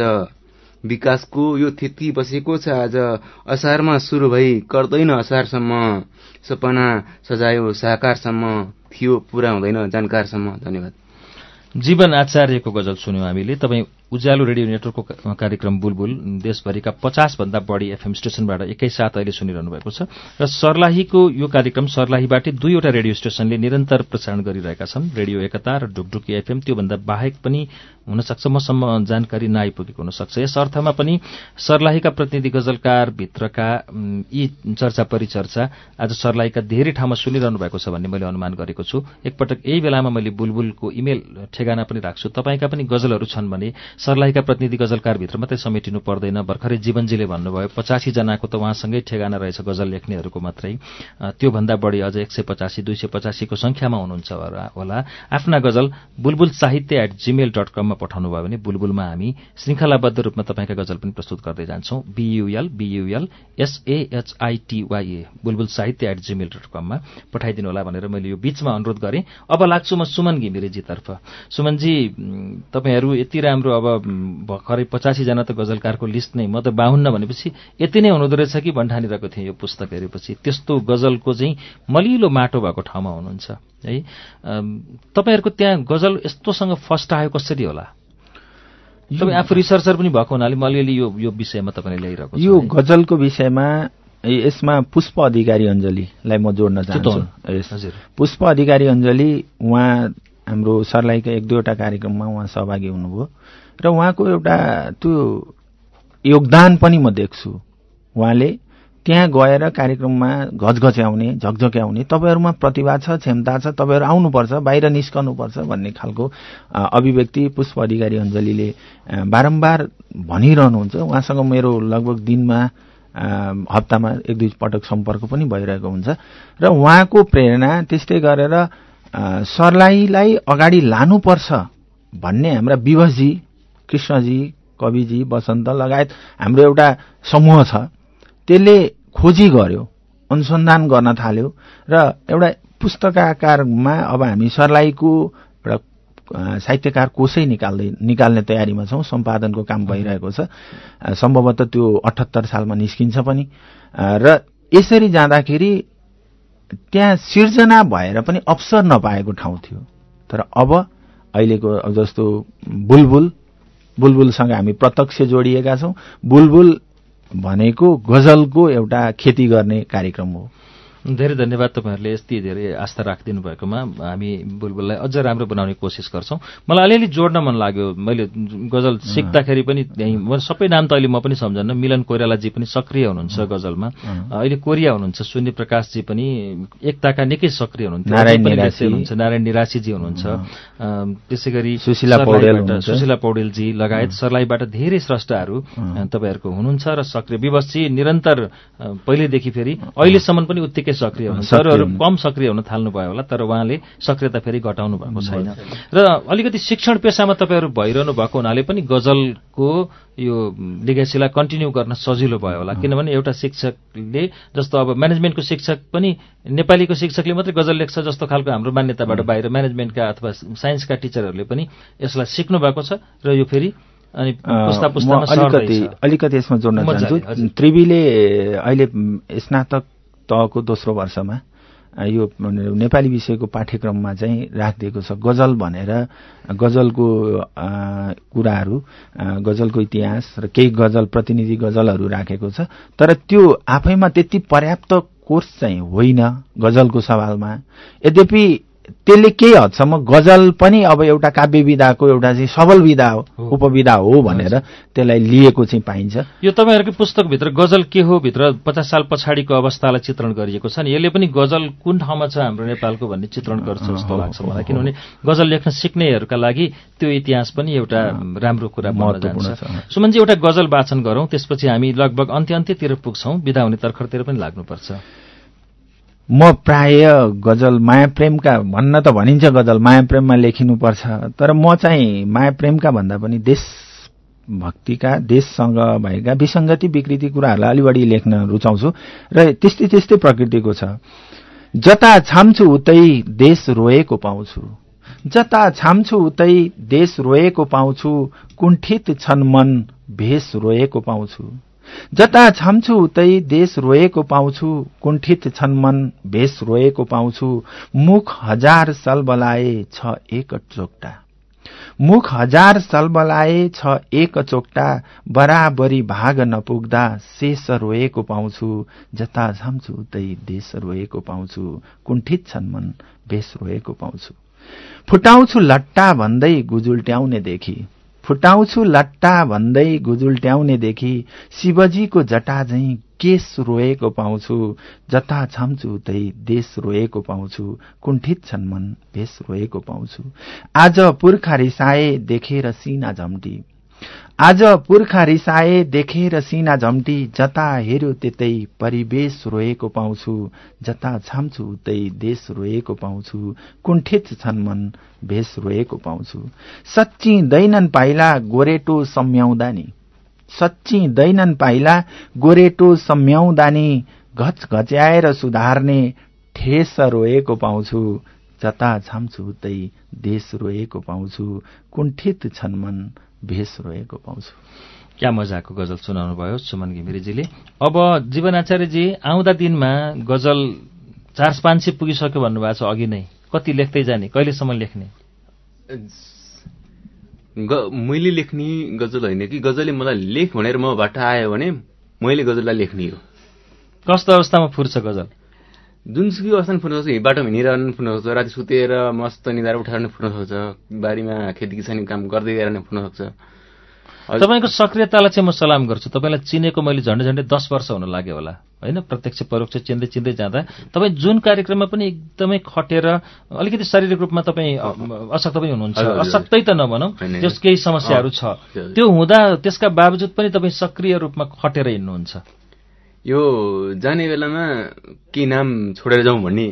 विकासको यो थिति बसेको छ आज असारमा सुरु भई गर्दैन असारसम्म। सपना सजायो साकारसम्म थियो पुरा हुँदैन जानकारसम्म। धन्यवाद। जीवन आचार्यको गजल सुन्यौं हामीले। तपाईँ उज्यालो रेडियो नेटवर्कको कार्यक्रम बुलबुल देशभरिका पचास भन्दा बढी एफएम स्टेशनबाट एकैसाथ अहिले सुनिरहनु भएको छ। र सर्लाहीको यो कार्यक्रम सर्लाहीबाटै दुईवटा रेडियो स्टेशनले निरन्तर प्रसारण गरिरहेका छन्। रेडियो एकता र ढुकढुकी एफएम त्योभन्दा बाहेक पनि हुनसक्छ। मसम्म जानकारी नआइपुगेको हुनसक्छ। यस अर्थमा पनि सर्लाहीका प्रतिनिधि गजलकार भित्रका यी चर्चा परिचर्चा आज सर्लाहीका धेरै ठाउँमा सुनिरहनु भएको छ भन्ने मैले अनुमान गरेको छु। एकपटक यही बेलामा मैले बुलबुलको इमेल ठेगाना पनि राख्छु। तपाईँका पनि गजलहरू छन् भने सर्लाहीका प्रतिनिधि गजलकारभित्र मात्रै समेटिनु पर्दैन। भर्खरै जीवनजीले भन्नुभयो पचासी जनाको त उहाँसँगै ठेगाना रहेछ गजल लेख्नेहरूको मात्रै। त्योभन्दा बढी अझ एक सय पचासी दुई सय पचासीको संख्यामा हुनुहुन्छ होला। आफ्ना गजल बुलबुल साहित्य एट जीमेल डट कममा पठाउनु भयो भने बुलबुलमा हामी श्रृङ्खलाबद्ध रूपमा तपाईँका गजल पनि प्रस्तुत गर्दै जान्छौँ। बियुएल बियुएल एसएएचआइटीवाईए बुलबुल साहित्य एट जीमेल डट कममा पठाइदिनु होला भनेर मैले यो बीचमा अनुरोध गरेँ। अब लाग्छु म सुमन घिमिरेजीतर्फ। सुमनजी तपाईँहरू यति राम्रो अब भर्खरै पचासीजना त गजलकारको लिस्ट नै। म त बाहुन्न भनेपछि यति नै हुनुहुँदो रहेछ कि भन्ठानिरहेको थिएँ यो पुस्तक हेरेपछि। त्यस्तो गजलको चाहिँ मलिलो माटो भएको ठाउँमा हुनुहुन्छ है? तपाईँहरूको त्यहाँ गजल यस्तोसँग फर्स्ट आयो कसरी होला? तपाईँ आफू रिसर्चर पनि भएको हुनाले म अलिअलि यो यो विषयमा तपाईँले ल्याइरहेको यो गजलको विषयमा यसमा पुष्प अधिकारी अञ्जलीलाई म जोड्न चाहन्छु। पुष्प अधिकारी अञ्जली उहाँ हाम्रो सर्लाहीका एक दुईवटा कार्यक्रममा उहाँ सहभागी हुनुभयो। र उहाँको एउटा त्यो योगदान पनि म देख्छु। उहाँले त्यहाँ गएर कार्यक्रममा घचघच्याउने झकझक्याउने तपाईँहरूमा प्रतिभा छ क्षमता छ तपाईँहरू आउनुपर्छ बाहिर निस्कनुपर्छ भन्ने खालको अभिव्यक्ति पुष्प अधिकारी अञ्जलीले बारम्बार भनिरहनुहुन्छ। उहाँसँग मेरो लगभग दिनमा हप्तामा एक दुई पटक सम्पर्क पनि भइरहेको हुन्छ। र उहाँको प्रेरणा त्यस्तै गरेर सर्लाहीलाई अगाडि लानुपर्छ भन्ने हाम्रा विवशजी कृष्णजी कविजी वसन्त लगायत हाम्रो एउटा समूह छ। त्यसले खोजी गर्यो अनुसन्धान गर्न थाल्यो र एउटा पुस्तकाकारमा अब हामी सर्लाहीको एउटा साहित्यकार कोषै निकाल्दै निकाल्ने तयारीमा छौँ। सम्पादनको काम भइरहेको छ। सम्भवतः त्यो अठहत्तर सालमा निस्किन्छ पनि। र यसरी जाँदाखेरि त्यहाँ सिर्जना भएर पनि अवसर नपाएको ठाउँ थियो। तर अब अहिलेको जस्तो बुलबुल बुलबुलसँग हामी प्रत्यक्ष जोडिएका छौँ। बुलबुल भनेको गजलको एउटा खेती गर्ने कार्यक्रम हो। धेरै धन्यवाद तपाईँहरूले यति धेरै आस्था राखिदिनु भएकोमा। हामी बुलबुललाई अझ राम्रो बनाउने कोसिस गर्छौँ। मलाई अलिअलि जोड्न मन लाग्यो। मैले गजल सिक्दाखेरि पनि त्यहीँ सबै नाम त अहिले म पनि सम्झन्न। मिलन कोइरालाजी पनि सक्रिय हुनुहुन्छ गजलमा। अहिले कोरिया हुनुहुन्छ। शून्य प्रकाशजी पनि एकताका निकै सक्रिय हुनुहुन्थ्यो नारायण निराशीजी हुनुहुन्छ। त्यसै गरी सुशीला पौडेल सुशीला पौडेलजी लगायत सर्लाईबाट धेरै स्रष्टाहरू तपाईँहरूको हुनुहुन्छ र सक्रिय। विवशजी निरन्तर पहिलेदेखि फेरि अहिलेसम्म पनि उत्तिकै सक्रिय हुनुहुन्छ अरूहरू कम सक्रिय हुन थाल्नुभयो होला तर उहाँले सक्रियता फेरि घटाउनु भएको छैन। र अलिकति शिक्षण पेसामा तपाईँहरू भइरहनु भएको हुनाले पनि गजलको यो लिगेसीलाई कन्टिन्यू गर्न सजिलो भयो होला। किनभने एउटा शिक्षकले जस्तो अब म्यानेजमेन्टको शिक्षक पनि नेपालीको शिक्षकले मात्रै गजल लेख्छ जस्तो खालको हाम्रो मान्यताबाट बाहिर म्यानेजमेन्टका अथवा साइन्सका टिचरहरूले पनि यसलाई सिक्नु भएको छ र यो फेरि अनि अलिकति अलिकति यसमा जोड्न चाहन्छु। त्रिवीले अहिले स्नातक तहको दोस्रो वर्षमा यो नेपाली विषयको पाठ्यक्रममा चाहिँ राखिदिएको छ गजल भनेर। गजलको कुराहरू गजलको इतिहास र केही गजल प्रतिनिधि गजलहरू राखेको छ। तर त्यो आफैमा त्यति पर्याप्त कोर्स चाहिँ होइन गजलको सवालमा। यद्यपि त्यसले केही हदसम्म गजल पनि अब एउटा काव्य विधाको एउटा चाहिँ सबल विधा हो। उपविधा हो भनेर त्यसलाई लिएको चाहिँ पाइन्छ। यो तपाईँहरूकै पुस्तकभित्र गजल के हो भित्र पचास साल पछाडिको अवस्थालाई चित्रण गरिएको छ नि? यसले पनि गजल कुन ठाउँमा छ हाम्रो नेपालको भन्ने चित्रण गर्छ जस्तो लाग्छ मलाई। किनभने गजल लेख्न सिक्नेहरूका लागि त्यो इतिहास पनि एउटा राम्रो कुरा महत्त्वपूर्ण जान्छ। छ। सुमनजी एउटा गजल वाचन गरौँ त्यसपछि हामी लगभग अन्त्य अन्त्यतिर पुग्छौँ। विदा हुने तर्खरतिर पनि लाग्नुपर्छ। म प्राय गजल माया प्रेमका भन्न त भनिन्छ गजल माया प्रेममा लेखिनुपर्छ तर म चाहिँ माया प्रेमका भन्दा पनि देश भक्तिका देशसँग भएका विसङ्गति विकृति कुराहरूलाई अलि बढी लेख्न रुचाउँछु र त्यस्तै त्यस्तै प्रकृतिको छ। जता छाम्छु उतै देश रोएको पाउँछु। जता छाम्छु उतै देश रोएको पाउँछु कुण्ठित छन् मन भेष रोएको पाउँछु। जता छाम्छु उतै देश रोएको पाउँछु कुण्ठित छन् मन भेष रोएको पाउँछु। मुख हजार सलबलाए छ एक चोक्टा। मुख हजार सलबलाए छ एक चोक्टा बराबरी भाग नपुग्दा शेष रोएको पाउँछु। जता छाम्छु उतै देश रोएको पाउँछु कुण्ठित छन् मन भेष रोएको पाउँछु। फुटाउँछु लट्टा भन्दै गुजुल्ट्याउनेदेखि फुटाउँछु लट्टा भन्दै गुजुल्ट्याउनेदेखि शिवजीको जटा झैं केस रोएको पाउँछु जता छाम्छु उतै देश रोएको पाउँछु कुण्ठित छन् मन भेष रोएको पाउँछु। आज पुर्खा रिसाए देखेर सिना झम्टी। आज पुर्खा रिसाए देखेर सिना झम्टी जता हेर्यो त्यतै परिवेश रोएको पाउँछु जता छाम्छु उतै देश रोएको पाउँछु कुण्ठित छन् मन भेष रोएको पाउँछु। सच्ची दैनन् पाइला गोरेटो सम्याउँदा नि। सच्ची दैनन् पाइला गोरेटो सम्याउँदा नि। घच घच्याएर सुधार्ने ठेस रोएको पाउँछु जता छाम्छु उतै देश रोएको पाउँछु कुण्ठित छन् मन भेष रोएको पाउँछु। क्या मजाको गजल सुनाउनु भयो सुमन घिमिरेजीले? अब जीवन आचार्यजी आउँदा दिनमा गजल चार पाँच सय पुगिसक्यो भन्नुभएको छ अघि नै। कति लेख्दै जाने? कहिलेसम्म लेख्ने? मैले लेख्ने गजल होइन कि गजलले मलाई लेख भनेर मबाट आयो भने मैले गजललाई लेख्ने हो। कस्तो अवस्थामा फुर्छ गजल? जुनसुकै अवस्थामा फुट्न सक्छ बाटोमा हिँडिरहनु पनि फुट्न सक्छ राति सुतेर मस्त निधार उठाएर पनि फुट्न सक्छ बारीमा खेती किसानी काम गर्दै गएर फुट्न सक्छ। तपाईँको सक्रियतालाई चाहिँ म सलाम गर्छु तपाईँलाई चिनेको मैले झन्डै झन्डै दस वर्ष हुन लाग्यो होला होइन प्रत्यक्ष परोक्ष चिन्दै चिन्दै जाँदा तपाईँ जुन कार्यक्रममा पनि एकदमै खटेर अलिकति शारीरिक रूपमा तपाईँ अशक्त पनि हुनुहुन्छ। अशक्तै त नभनौँ। त्यस केही समस्याहरू छ। त्यो हुँदा त्यसका बावजुद पनि तपाईँ सक्रिय रूपमा खटेर हिँड्नुहुन्छ यो जाने बेलामा के नाम छोडेर जाउँ भन्ने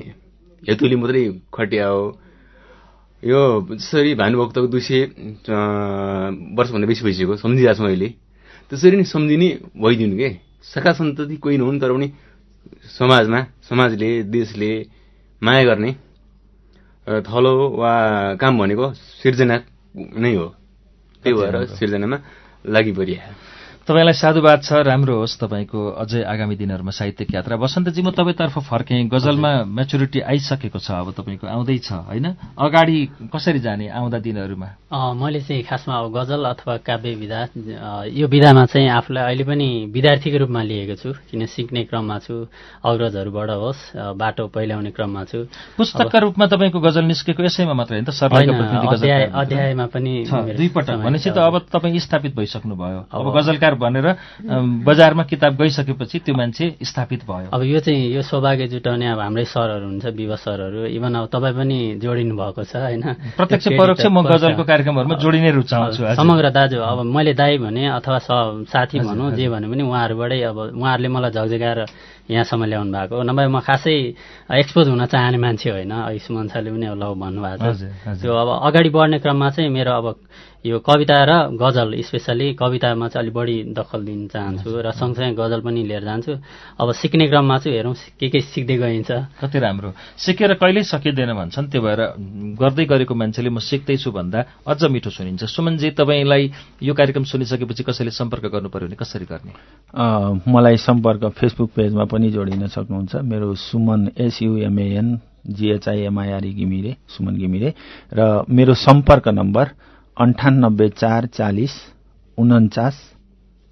हेतुले मात्रै खटिया हो। यो जसरी भानुभक्तको दुई सय वर्षभन्दा बेसी भइसक्यो सम्झिरहेको छु अहिले। त्यसरी नै सम्झिने भइदिनु के? शाखा सन्तति कोही नहुन् तर पनि समाजमा समाजले देशले माया गर्ने र थलो वा काम भनेको सिर्जना नै हो। त्यही भएर सिर्जनामा लागि परिया तपाईँलाई साधुवाद छ राम्रो होस् तपाईँको अझै आगामी दिनहरूमा साहित्यिक यात्रा। वसन्तजी म तपाईँतर्फ फर्केँ। गजलमा म्याचुरिटी आइसकेको छ अब तपाईँको आउँदैछ होइन? अगाडि कसरी जाने आउँदा दिनहरूमा? मैले चाहिँ खासमा अब गजल अथवा काव्य विधा यो विधामा चाहिँ आफूलाई अहिले पनि विद्यार्थीको रूपमा लिएको छु किन सिक्ने क्रममा छु अग्रजहरूबाट होस् बाटो पहिल्याउने क्रममा छु। पुस्तकका रूपमा तपाईँको गजल निस्केको यसैमा मात्र होइन त। अध्यायमा पनि दुईपटक भनेपछि। त अब। तपाईँ स्थापित भइसक्नु भयो अब अब- गजलकार भनेर बजारमा किताब गइसकेपछि त्यो मान्छे स्थापित भयो। अब यो चाहिँ यो सौभाग्य जुटाउने अब हाम्रै सरहरू हुन्छ विवश सरहरू। इभन अब तपाईँ पनि जोडिनु भएको छ होइन? प्रत्यक्ष त्यो परोक्ष म गजलको। कार्यक्रमहरूमा जोडिनै रुचाउँछु। समग्र दाजु अब मैले दाई भने अथवा साथी भनौँ जे भने पनि उहाँहरूबाटै अब उहाँहरूले मलाई झकझगाएर यहाँसम्म ल्याउनु भएको नभए म खासै एक्सपोज हुन चाहने मान्छे होइन। अघि सुमन सरले पनि अब लौ भन्नुभएको छ। त्यो अब अगाडि बढ्ने क्रममा चाहिँ मेरो अब यो कविता र गजल स्पेसल्ली कवितामा चाहिँ अलिक बढी दखल दिन चाहन्छु र सँगसँगै गजल पनि लिएर जान्छु। अब सिक्ने क्रममा चाहिँ हेरौँ के के सिक्दै गइन्छ। कति राम्रो। सिकेर कहिल्यै सकिँदैन भन्छन् त्यो भएर गर्दै गरेको मान्छेले म सिक्दैछु भन्दा अझ मिठो सुनिन्छ। सुमनजी तपाईँलाई यो कार्यक्रम सुनिसकेपछि कसैले सम्पर्क गर्नु पर्यो भने कसरी गर्ने? अ, मलाई सम्पर्क फेसबुक पेजमा पनि जोडिन सक्नुहुन्छ। मेरो सुमन एसयुएमएन जिएचआइएमआइआरई घिमिरे सुमन घिमिरे र मेरो सम्पर्क नम्बर अन्ठानब्बे चार चालिस उन्चास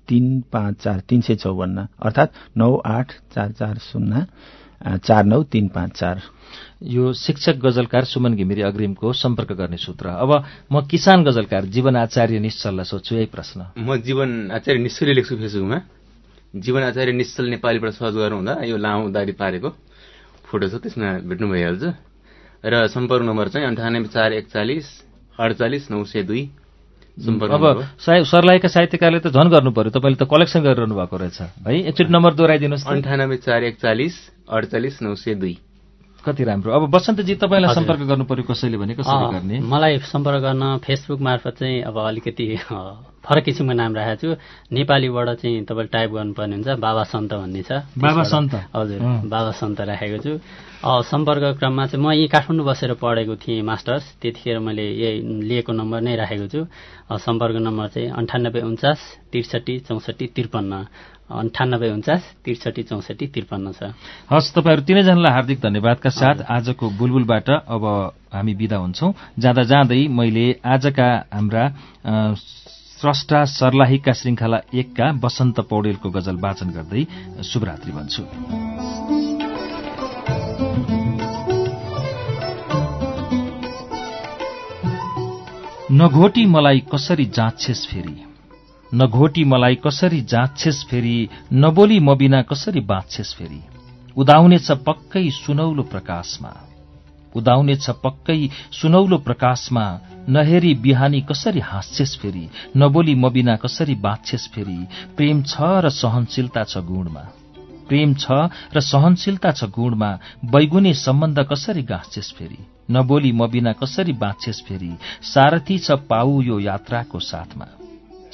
तिन पाँच चार तिन सय चौवन्न अर्थात् नौ आठ चार चार शून्य चार नौ तिन पाँच चार। यो शिक्षक गजलकार सुमन घिमिरे अग्रिमको सम्पर्क गर्ने सूत्र। अब म किसान गजलकार जीवन आचार्य निश्चललाई सोध्छु यही प्रश्न। म जीवन आचार्य निश्चलले लेख्छु फेसबुकमा। जीवन आचार्य निश्चल नेपालीबाट सर्च गर्नुहुँदा यो लामो दारी पारेको फोटो छ त्यसमा भेट्नु भइहाल्छ। र सम्पर्क नम्बर चाहिँ अन्ठानब्बे चार एकचालिस अडचालिस नौ सय दुई। अब सर्लाहीका साहित्यकारले त झन् गर्नु पर्यो तपाईँले त कलेक्सन गरिरहनु भएको रहेछ। है एकचोटि नम्बर दोहोऱ्याइदिनुहोस्। अन्ठानब्बे चार एकचालिस अडचालिस नौ सय दुई। कति राम्रो? अब बसन्तजी तपाईँलाई। सम्पर्क गर्नु पर्यो कसैले भने कसरी गर्ने? मलाई सम्पर्क गर्न फेसबुक मार्फत चाहिँ अब अलिकति फरक किसिमको नाम राखेको छु। नेपालीबाट चाहिँ तपाईँले टाइप गर्नुपर्ने हुन्छ बाबा सन्त भन्ने छ। बाबा सन्त? हजुर। बाबा सन्त राखेको छु। सम्पर्क क्रममा चाहिँ म यहीँ काठमाडौँ बसेर पढेको थिएँ मास्टर्स। त्यतिखेर मैले यही लिएको नम्बर नै राखेको छु। सम्पर्क नम्बर चाहिँ अन्ठानब्बे उन्चास त्रिसठी चौसठी त्रिपन्न। अन्ठानब्बे उन्चास त्रिसठी चौसठी त्रिपन्न छ। हस् तपाईँहरू तिनैजनालाई हार्दिक धन्यवादका साथ आजको बुलबुलबाट अब हामी बिदा हुन्छौँ। जाँदा जाँदै मैले आजका हाम्रा स्रष्टा सर्लाहीका श्रृङ्खला एकका वसन्त पौडेलको गजल वाचन गर्दै शुभरात्रि भन्छु। नघोटी मलाई कसरी जाँच्छेस फेरि? नघोटी मलाई कसरी जाँच्छेस फेरि नबोली म बिना कसरी बाँच्छेस फेरि? उदाउनेछ पक्कै सुनौलो प्रकाशमा। उदाउनेछ पक्कै सुनौलो प्रकाशमा नहेरी बिहानी कसरी हाँस्छेस फेरि नबोली म बिना कसरी बाँच्छेस फेरि? प्रेम छ र सहनशीलता छ गुणमा। प्रेम छ र सहनशीलता छ गुणमा बैगुने सम्बन्ध कसरी गाँच्छेस फेरि? नबोली म बिना कसरी बाँच्छेस फेरि? सारथी छ पाऊ यो यात्राको साथमा।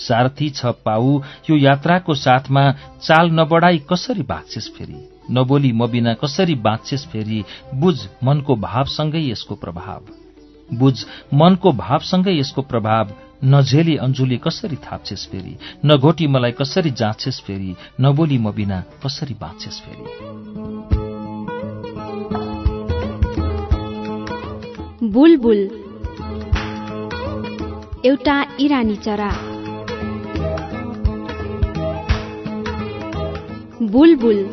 सारथी छ पाऊ यो यात्राको साथमा चाल नबढाई कसरी बाँच्छेस फेरि? नबोली म बिना कसरी बाँच्छेस फेरि? बुझ मनको भावसँगै यसको प्रभाव। बुझ मनको भावसँगै यसको प्रभाव। नझेली अन्जुली कसरी थाप्छेस फेरि? नघोटी मलाई कसरी जाँच्छेस फेरि? नबोली म बिना कसरी बाँच्छेस फेरि? एउटा इरानी चरा। बुलबुल।